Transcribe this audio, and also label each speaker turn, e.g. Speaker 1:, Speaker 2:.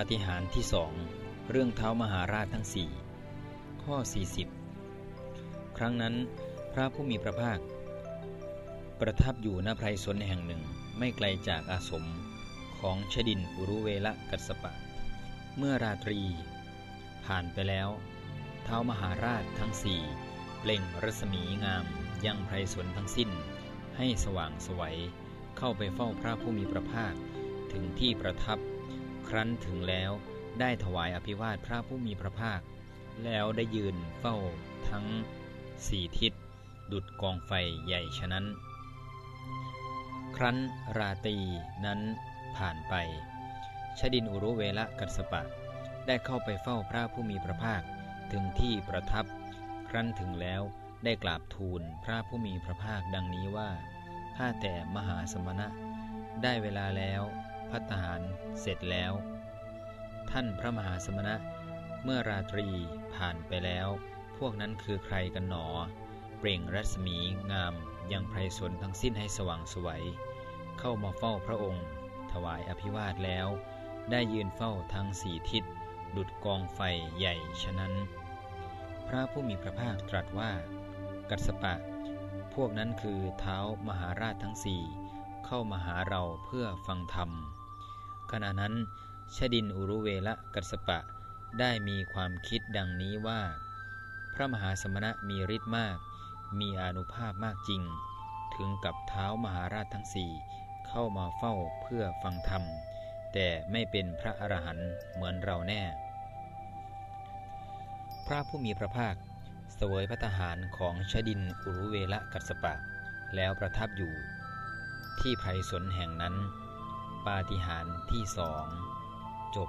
Speaker 1: ปาฏิหาริย์ที่สองเรื่องเท้ามหาราชทั้งสี่ข้อ 40 ครั้งนั้นพระผู้มีพระภาค ประทับอยู่ณไพรสนแห่งหนึ่งไม่ไกลจากอาสมของชดินอุรุเวละกัสปะ เมื่อราตรี ผ่านไปแล้ว เท้ามหาราชทั้งสี่เปล่งรัศมีงามยังไพรสนทั้งสิ้น ให้สว่างสวัยเข้าไปเฝ้าพระผู้มีพระภาคถึงที่ประทับ ครั้นถึงแล้วได้ถวายอภิวาทพระผู้มีพระภาค แล้วได้ยืนเฝ้าทั้งสี่ทิศ ดุดกองไฟใหญ่ฉะนั้น ครั้นราตรีนั้นผ่านไป ชดินอุรุเวละกัสปะ ได้เข้าไปเฝ้าพระผู้มีพระภาคถึงที่ประทับ ครั้นถึงแล้วได้กราบทูลพระผู้มีพระภาคดังนี้ว่าถ้าแต่มหาสมณะ ได้เวลาแล้ว พัฒหารเสร็จแล้ว ท่านพระมหาสมณะ เมื่อราตรีผ่านไปแล้ว พวกนั้นคือใครกันหนอ เปล่งรัศมีงามยังไพรสนทั้งสิ้นให้สว่างสวย เข้ามาเฝ้าพระองค์ ถวายอภิวาทแล้ว ได้ยืนเฝ้าทั้งสี่ทิศ ดุดกองไฟใหญ่ฉะนั้น พระผู้มีพระภาคตรัสว่า กัสปะ พวกนั้นคือเท้ามหาราชทั้งสี่เข้ามาหาเราเพื่อฟังธรรม ขณะนั้น ชดินอุรุเวละกัสปะ ได้มีความคิดดังนี้ว่า พระมหาสมณะมีฤทธิ์มาก มีอนุภาพมากจริง ถึงกับเท้ามหาราชทั้งสี่เข้ามาเฝ้าเพื่อฟังธรรม แต่ไม่เป็นพระอรหันต์เหมือนเราแน่ พระผู้มีพระภาคเสวยพระทหารของชดินอุรุเวละกัสปะ แล้วประทับอยู่ ที่ไพรสนแห่งนั้น ปาฏิหาริย์ที่สองจบ